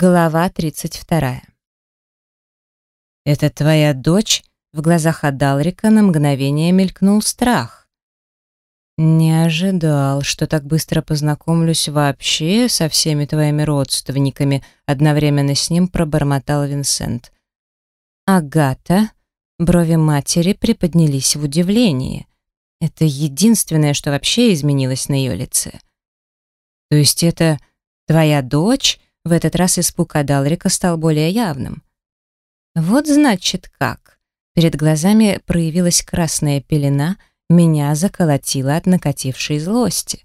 Глава 32. «Это твоя дочь?» В глазах Адалрика на мгновение мелькнул страх. «Не ожидал, что так быстро познакомлюсь вообще со всеми твоими родственниками», одновременно с ним пробормотал Винсент. «Агата?» Брови матери приподнялись в удивлении. Это единственное, что вообще изменилось на ее лице. «То есть это твоя дочь?» В этот раз испуг Адалрика стал более явным. Вот значит как. Перед глазами проявилась красная пелена, меня заколотило от накатившей злости.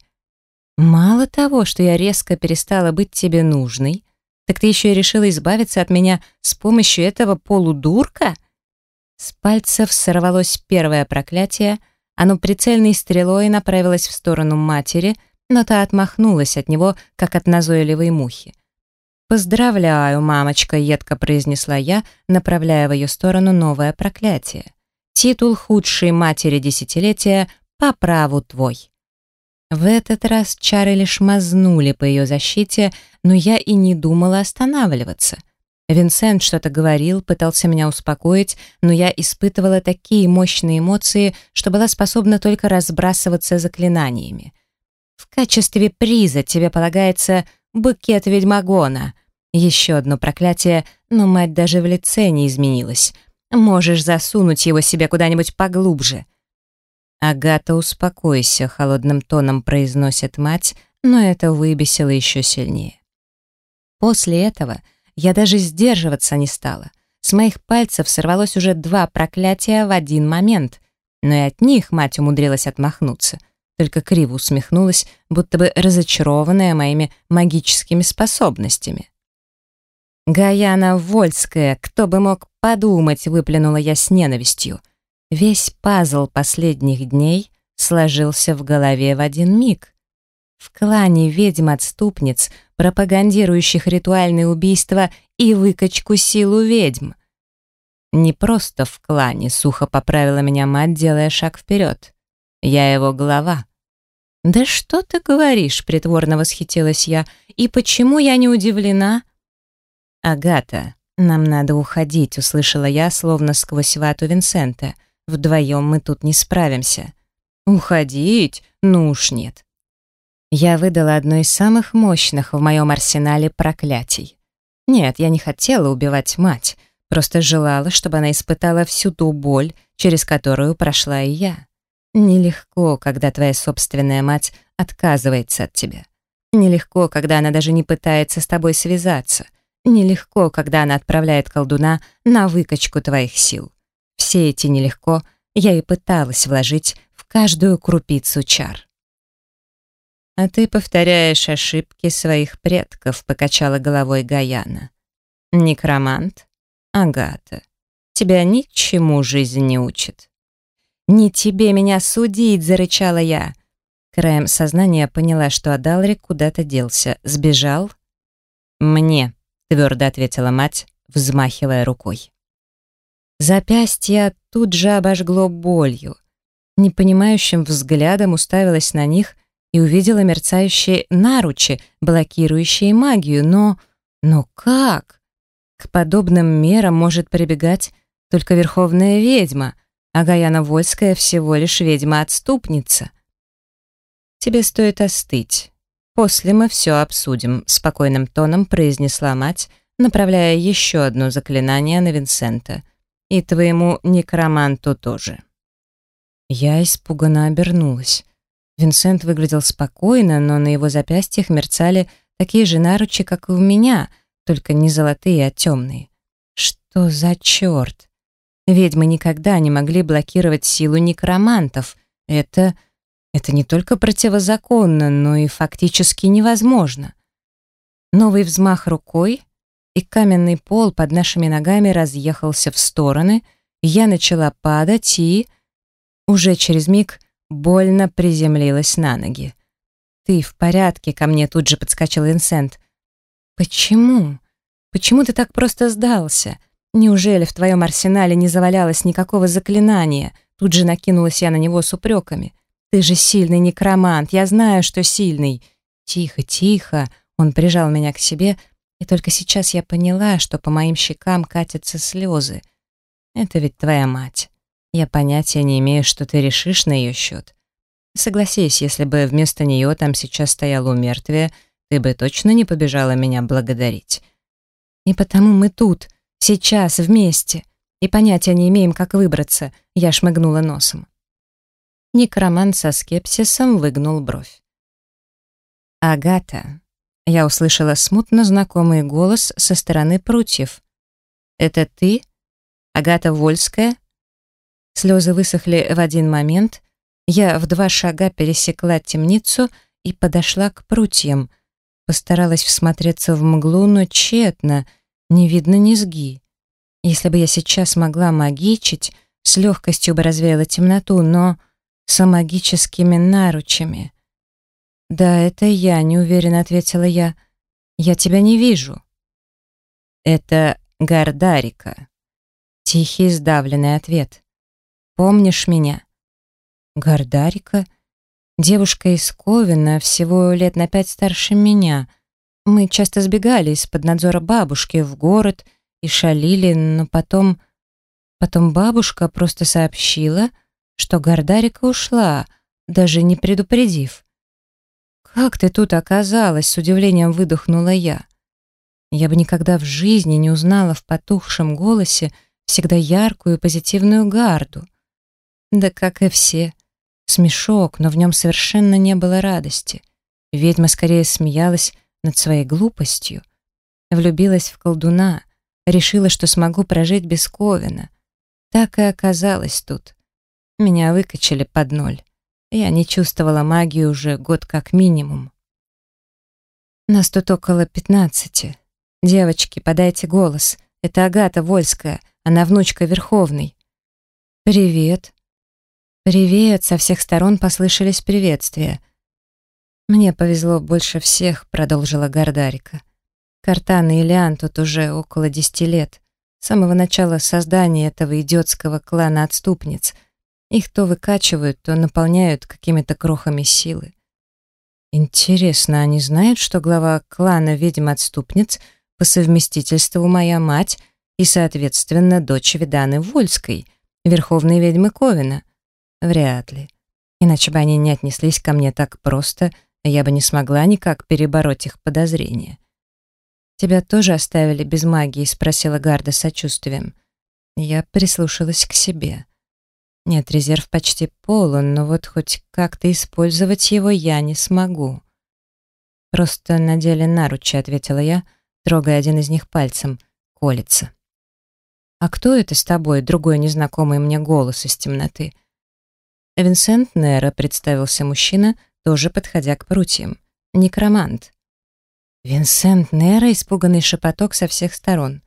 Мало того, что я резко перестала быть тебе нужной, так ты еще и решила избавиться от меня с помощью этого полудурка? С пальцев сорвалось первое проклятие, оно прицельной стрелой направилось в сторону матери, но та отмахнулась от него, как от назойливой мухи. «Поздравляю, мамочка», — едко произнесла я, направляя в ее сторону новое проклятие. «Титул худшей матери десятилетия по праву твой». В этот раз чары лишь мазнули по ее защите, но я и не думала останавливаться. Винсент что-то говорил, пытался меня успокоить, но я испытывала такие мощные эмоции, что была способна только разбрасываться заклинаниями. «В качестве приза тебе полагается букет ведьмагона», еще одно проклятие, но мать даже в лице не изменилась. Можешь засунуть его себе куда-нибудь поглубже. «Агата, успокойся», — холодным тоном произносит мать, но это выбесило еще сильнее. После этого я даже сдерживаться не стала. С моих пальцев сорвалось уже два проклятия в один момент, но и от них мать умудрилась отмахнуться, только криво усмехнулась, будто бы разочарованная моими магическими способностями. «Гаяна Вольская, кто бы мог подумать», — выплюнула я с ненавистью. Весь пазл последних дней сложился в голове в один миг. В клане ведьм-отступниц, пропагандирующих ритуальные убийства и выкачку силу ведьм. Не просто в клане, сухо поправила меня мать, делая шаг вперед. Я его глава. «Да что ты говоришь?» — притворно восхитилась я. «И почему я не удивлена?» «Агата, нам надо уходить», — услышала я, словно сквозь вату Винсента. «Вдвоем мы тут не справимся». «Уходить? Ну уж нет». Я выдала одно из самых мощных в моем арсенале проклятий. Нет, я не хотела убивать мать, просто желала, чтобы она испытала всю ту боль, через которую прошла и я. Нелегко, когда твоя собственная мать отказывается от тебя. Нелегко, когда она даже не пытается с тобой связаться. Нелегко, когда она отправляет колдуна на выкачку твоих сил. Все эти нелегко я и пыталась вложить в каждую крупицу чар. «А ты повторяешь ошибки своих предков», — покачала головой Гаяна. «Некромант? Агата, тебя ничему жизнь не учит». «Не тебе меня судить», — зарычала я. Краем сознания поняла, что Адалрик куда-то делся. Сбежал? «Мне», твердо ответила мать, взмахивая рукой. Запястье тут же обожгло болью. Непонимающим взглядом уставилась на них и увидела мерцающие наручи, блокирующие магию, но... Но как? К подобным мерам может прибегать только верховная ведьма, а Гаяна Вольская всего лишь ведьма-отступница. Тебе стоит остыть. «После мы все обсудим», — спокойным тоном произнесла мать, направляя еще одно заклинание на Винсента. «И твоему некроманту тоже». Я испуганно обернулась. Винсент выглядел спокойно, но на его запястьях мерцали такие же наручи, как и у меня, только не золотые, а темные. Что за черт? Ведьмы никогда не могли блокировать силу некромантов. Это это не только противозаконно, но и фактически невозможно. Новый взмах рукой, и каменный пол под нашими ногами разъехался в стороны, я начала падать и... Уже через миг больно приземлилась на ноги. «Ты в порядке?» — ко мне тут же подскочил Винсент. «Почему? Почему ты так просто сдался? Неужели в твоем арсенале не завалялось никакого заклинания?» Тут же накинулась я на него с упреками. Ты же сильный некромант, я знаю, что сильный. Тихо, тихо. Он прижал меня к себе И только сейчас я поняла, что по моим щекам катятся слезы. Это ведь твоя мать. Я понятия не имею, что ты решишь на ее счет. Согласись, если бы вместо нее там сейчас стояло умертвие, ты бы точно не побежала меня благодарить. И потому мы тут, сейчас, вместе, и понятия не имеем, как выбраться, я шмыгнула носом. Некромант со скепсисом выгнул бровь. «Агата», — я услышала смутно знакомый голос со стороны прутьев. «Это ты? Агата Вольская?» Слезы высохли в один момент. Я в два шага пересекла темницу и подошла к прутьям. Постаралась всмотреться в мглу, но тщетно, не видно низги. Если бы я сейчас могла магичить, с легкостью бы развеяла темноту, но с магическими наручами. «Да, это я», — неуверенно ответила я. «Я тебя не вижу». «Это Гардарика». Тихий, сдавленный ответ. «Помнишь меня?» «Гардарика?» Девушка из Ковина, всего лет на пять старше меня. Мы часто сбегали из-под надзора бабушки в город и шалили, но потом... Потом бабушка просто сообщила, что Гордарика ушла, даже не предупредив. «Как ты тут оказалась?» — с удивлением выдохнула я. Я бы никогда в жизни не узнала в потухшем голосе всегда яркую позитивную гарду. Да как и все. Смешок, но в нем совершенно не было радости. Ведьма скорее смеялась над своей глупостью. Влюбилась в колдуна, решила, что смогу прожить без Ковина. Так и оказалось тут. Меня выкачали под ноль. Я не чувствовала магию уже год как минимум. Нас тут около пятнадцати. Девочки, подайте голос. Это Агата Вольская, она внучка Верховной. Привет. Привет, со всех сторон послышались приветствия. Мне повезло больше всех, продолжила Гордарика. Картан и Ильян тут уже около десяти лет. С самого начала создания этого идиотского клана отступниц — их то выкачивают, то наполняют какими-то крохами силы. Интересно, они знают, что глава клана ведьм-отступниц по совместительству моя мать и, соответственно, дочь Виданы Вольской, верховной ведьмы Ковина? Вряд ли. Иначе бы они не отнеслись ко мне так просто, я бы не смогла никак перебороть их подозрения. «Тебя тоже оставили без магии?» — спросила Гарда сочувствием. Я прислушалась к себе. Нет, резерв почти полон, но вот хоть как-то использовать его я не смогу. Просто надели наручи, ответила я, трогая один из них пальцем. Колется. «А кто это с тобой?» — другой незнакомый мне голос из темноты. Винсент Нера, представился мужчина, тоже подходя к прутьям. Некромант. Винсент Нера, испуганный шепоток со всех сторон.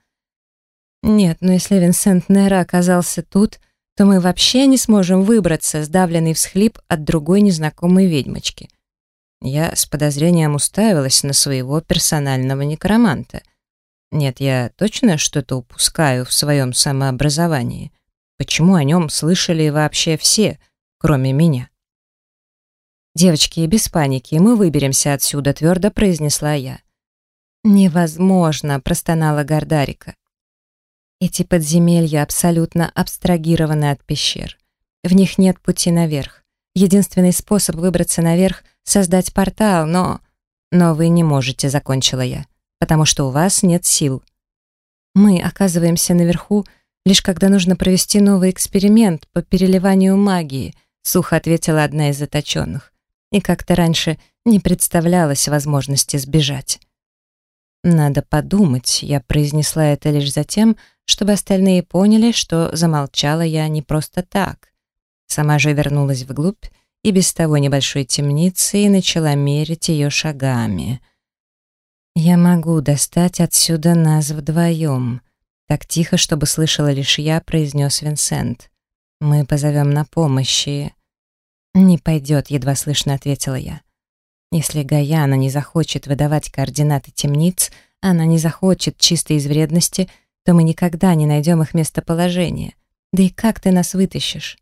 Нет, но если Винсент Нера оказался тут, то мы вообще не сможем выбраться, сдавленный всхлип от другой незнакомой ведьмочки. Я с подозрением уставилась на своего персонального некроманта. Нет, я точно что-то упускаю в своем самообразовании. Почему о нем слышали вообще все, кроме меня? «Девочки, без паники, мы выберемся отсюда», — твердо произнесла я. «Невозможно», — простонала Гордарика. Эти подземелья абсолютно абстрагированы от пещер. В них нет пути наверх. Единственный способ выбраться наверх — создать портал, но... Но вы не можете, закончила я, потому что у вас нет сил. Мы оказываемся наверху, лишь когда нужно провести новый эксперимент по переливанию магии, сухо ответила одна из заточенных. И как-то раньше не представлялось возможности сбежать. «Надо подумать», — я произнесла это лишь затем, чтобы остальные поняли, что замолчала я не просто так. Сама же вернулась вглубь и без того небольшой темницы и начала мерить ее шагами. «Я могу достать отсюда нас вдвоем», — так тихо, чтобы слышала лишь я, произнес Винсент. «Мы позовем на помощь и...» «Не пойдет», — едва слышно ответила я. «Если Гаяна не захочет выдавать координаты темниц, она не захочет чисто из вредности — то мы никогда не найдем их местоположение. Да и как ты нас вытащишь?»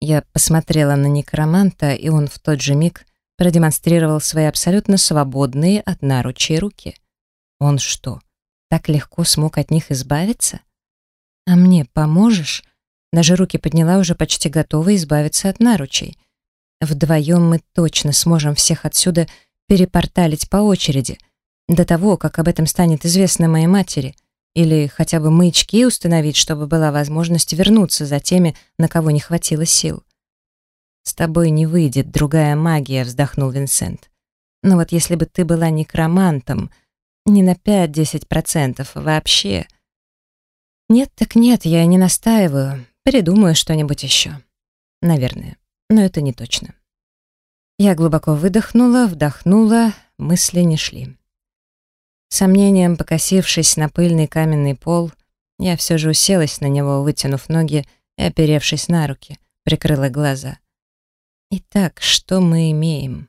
Я посмотрела на некроманта, и он в тот же миг продемонстрировал свои абсолютно свободные от наручей руки. Он что, так легко смог от них избавиться? А мне поможешь? Даже руки подняла, уже почти готова избавиться от наручей. Вдвоем мы точно сможем всех отсюда перепорталить по очереди, до того, как об этом станет известно моей матери, или хотя бы маячки установить, чтобы была возможность вернуться за теми, на кого не хватило сил. «С тобой не выйдет другая магия», — вздохнул Винсент. «Но вот если бы ты была некромантом, не на 5-10% вообще...» «Нет так нет, я не настаиваю. Придумаю что-нибудь еще. Наверное, но это не точно». Я глубоко выдохнула, вдохнула, мысли не шли. Сомнением покосившись на пыльный каменный пол, я все же уселась на него, вытянув ноги и оперевшись на руки, прикрыла глаза. Итак, что мы имеем?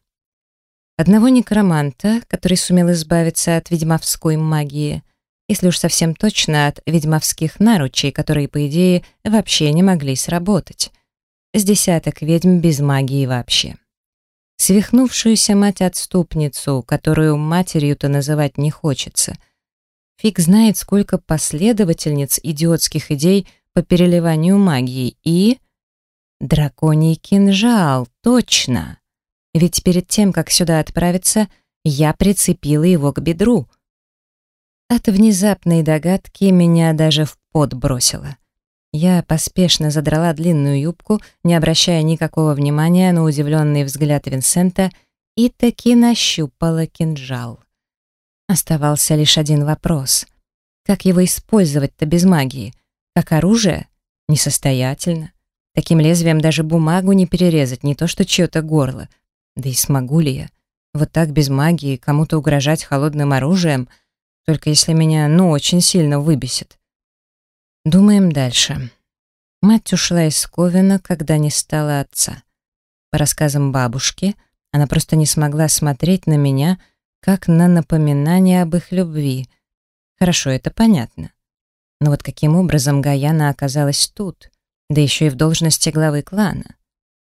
Одного некроманта, который сумел избавиться от ведьмовской магии, если уж совсем точно, от ведьмовских наручей, которые, по идее, вообще не могли сработать. С десяток ведьм без магии вообще свихнувшуюся мать-отступницу, которую матерью-то называть не хочется. Фиг знает, сколько последовательниц идиотских идей по переливанию магии и... Драконий кинжал, точно! Ведь перед тем, как сюда отправиться, я прицепила его к бедру. От внезапной догадки меня даже в пот бросило. Я поспешно задрала длинную юбку, не обращая никакого внимания на удивленный взгляд Винсента, и таки нащупала кинжал. Оставался лишь один вопрос. Как его использовать-то без магии? Как оружие? Несостоятельно. Таким лезвием даже бумагу не перерезать, не то что чье-то горло. Да и смогу ли я? Вот так без магии кому-то угрожать холодным оружием, только если меня, ну, очень сильно выбесит. Думаем дальше. Мать ушла из Ковина, когда не стало отца. По рассказам бабушки, она просто не смогла смотреть на меня, как на напоминание об их любви. Хорошо, это понятно. Но вот каким образом Гаяна оказалась тут, да еще и в должности главы клана?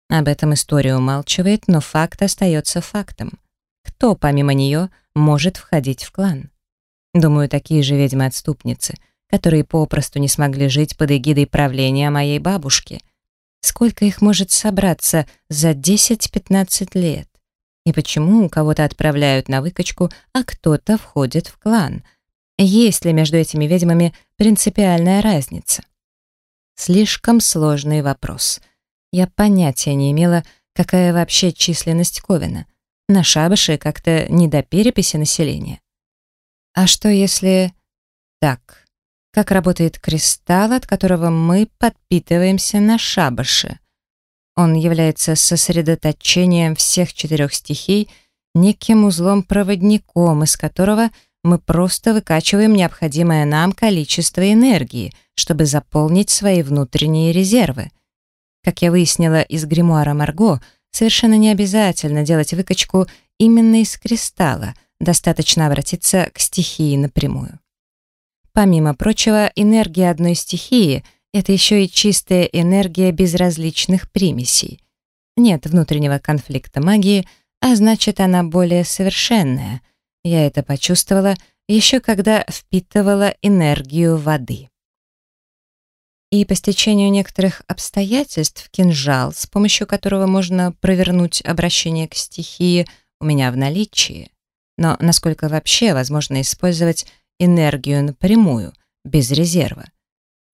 Об этом история умалчивает, но факт остается фактом. Кто, помимо нее, может входить в клан? Думаю, такие же ведьмы-отступницы — которые попросту не смогли жить под эгидой правления моей бабушки. Сколько их может собраться за 10-15 лет? И почему кого-то отправляют на выкачку, а кто-то входит в клан? Есть ли между этими ведьмами принципиальная разница? Слишком сложный вопрос. Я понятия не имела, какая вообще численность Ковина. На шабаше как-то не до переписи населения. А что если... Так, как работает кристалл, от которого мы подпитываемся на шабаше. Он является сосредоточением всех четырех стихий, неким узлом-проводником, из которого мы просто выкачиваем необходимое нам количество энергии, чтобы заполнить свои внутренние резервы. Как я выяснила из гримуара Марго, совершенно не обязательно делать выкачку именно из кристалла, достаточно обратиться к стихии напрямую. Помимо прочего, энергия одной стихии — это еще и чистая энергия без различных примесей. Нет внутреннего конфликта магии, а значит, она более совершенная. Я это почувствовала еще когда впитывала энергию воды. И по стечению некоторых обстоятельств кинжал, с помощью которого можно провернуть обращение к стихии, у меня в наличии. Но насколько вообще возможно использовать энергию напрямую, без резерва.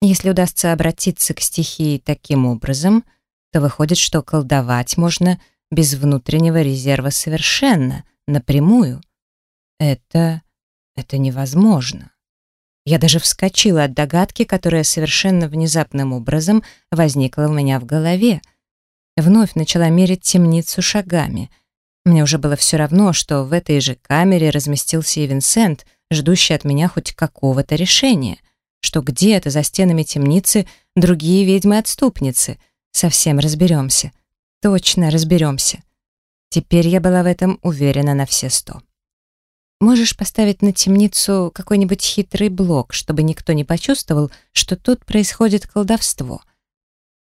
Если удастся обратиться к стихии таким образом, то выходит, что колдовать можно без внутреннего резерва совершенно, напрямую. Это... это невозможно. Я даже вскочила от догадки, которая совершенно внезапным образом возникла у меня в голове. Вновь начала мерить темницу шагами. Мне уже было все равно, что в этой же камере разместился и Винсент — ждущий от меня хоть какого-то решения, что где-то за стенами темницы другие ведьмы-отступницы. Совсем разберемся. Точно разберемся. Теперь я была в этом уверена на все сто. Можешь поставить на темницу какой-нибудь хитрый блок, чтобы никто не почувствовал, что тут происходит колдовство.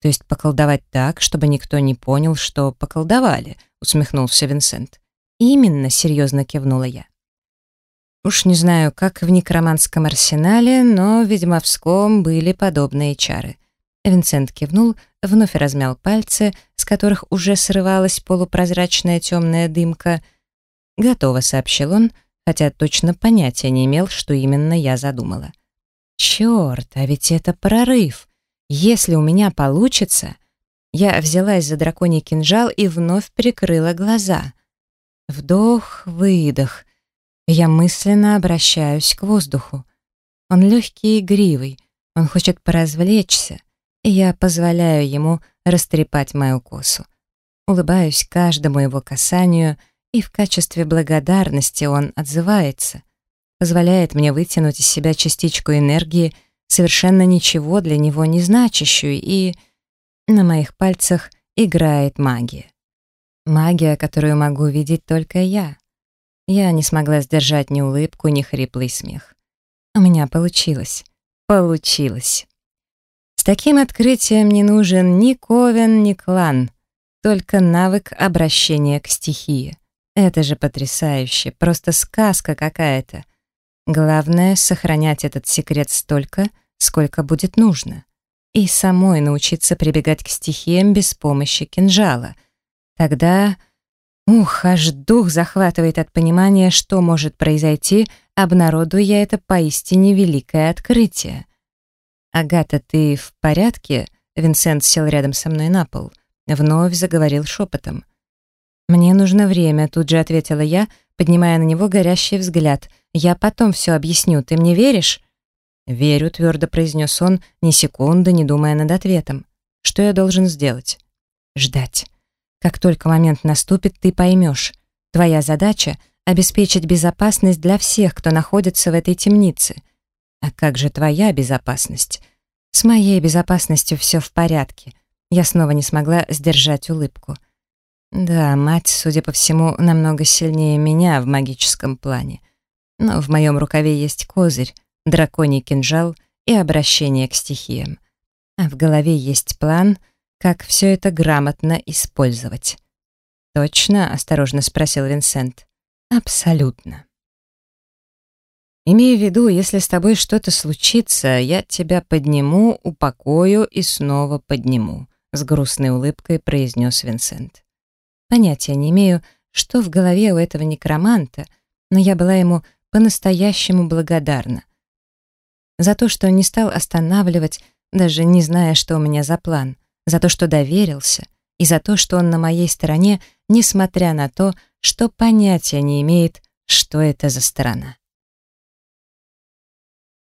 То есть поколдовать так, чтобы никто не понял, что поколдовали, усмехнулся Винсент. Именно, серьезно кивнула я. Уж не знаю, как в некроманском арсенале, но в ведьмовском были подобные чары. Винсент кивнул, вновь размял пальцы, с которых уже срывалась полупрозрачная темная дымка. «Готово», — сообщил он, хотя точно понятия не имел, что именно я задумала. «Черт, а ведь это прорыв! Если у меня получится...» Я взялась за драконий кинжал и вновь прикрыла глаза. Вдох, выдох. Я мысленно обращаюсь к воздуху. Он легкий и игривый, он хочет поразвлечься, и я позволяю ему растрепать мою косу. Улыбаюсь каждому его касанию, и в качестве благодарности он отзывается, позволяет мне вытянуть из себя частичку энергии, совершенно ничего для него не значащую, и на моих пальцах играет магия. Магия, которую могу видеть только я. Я не смогла сдержать ни улыбку, ни хриплый смех. У меня получилось. Получилось. С таким открытием не нужен ни ковен, ни клан, только навык обращения к стихии. Это же потрясающе, просто сказка какая-то. Главное — сохранять этот секрет столько, сколько будет нужно. И самой научиться прибегать к стихиям без помощи кинжала. Тогда... Ух, аж дух захватывает от понимания, что может произойти, обнародуя я это поистине великое открытие. «Агата, ты в порядке?» Винсент сел рядом со мной на пол. Вновь заговорил шепотом. «Мне нужно время», — тут же ответила я, поднимая на него горящий взгляд. «Я потом все объясню, ты мне веришь?» «Верю», — твердо произнес он, ни секунды не думая над ответом. «Что я должен сделать?» «Ждать. Как только момент наступит, ты поймешь. Твоя задача — обеспечить безопасность для всех, кто находится в этой темнице. А как же твоя безопасность? С моей безопасностью все в порядке. Я снова не смогла сдержать улыбку. Да, мать, судя по всему, намного сильнее меня в магическом плане. Но в моем рукаве есть козырь, драконий кинжал и обращение к стихиям. А в голове есть план, как все это грамотно использовать. «Точно?» — осторожно спросил Винсент. «Абсолютно». Имея в виду, если с тобой что-то случится, я тебя подниму, упокою и снова подниму», — с грустной улыбкой произнес Винсент. Понятия не имею, что в голове у этого некроманта, но я была ему по-настоящему благодарна. За то, что не стал останавливать, даже не зная, что у меня за план, за то, что доверился, и за то, что он на моей стороне, несмотря на то, что понятия не имеет, что это за сторона.